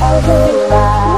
Abang DJ